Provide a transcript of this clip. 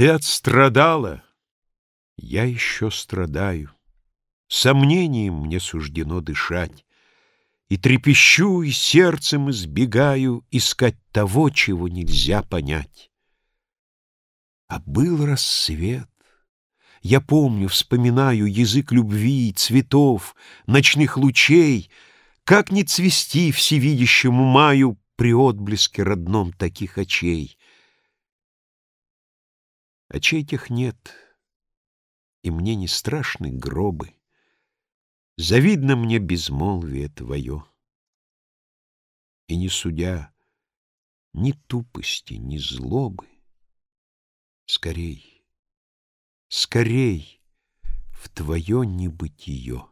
Ты отстрадала, я еще страдаю. Сомнением мне суждено дышать. И трепещу, и сердцем избегаю Искать того, чего нельзя понять. А был рассвет. Я помню, вспоминаю Язык любви, цветов, ночных лучей. Как не цвести всевидящему маю При отблеске родном таких очей — а чей тех нет, и мне не страшны гробы. Завидно мне безмолвие твое. И не судя ни тупости, ни злобы, Скорей, скорей в твое небытие.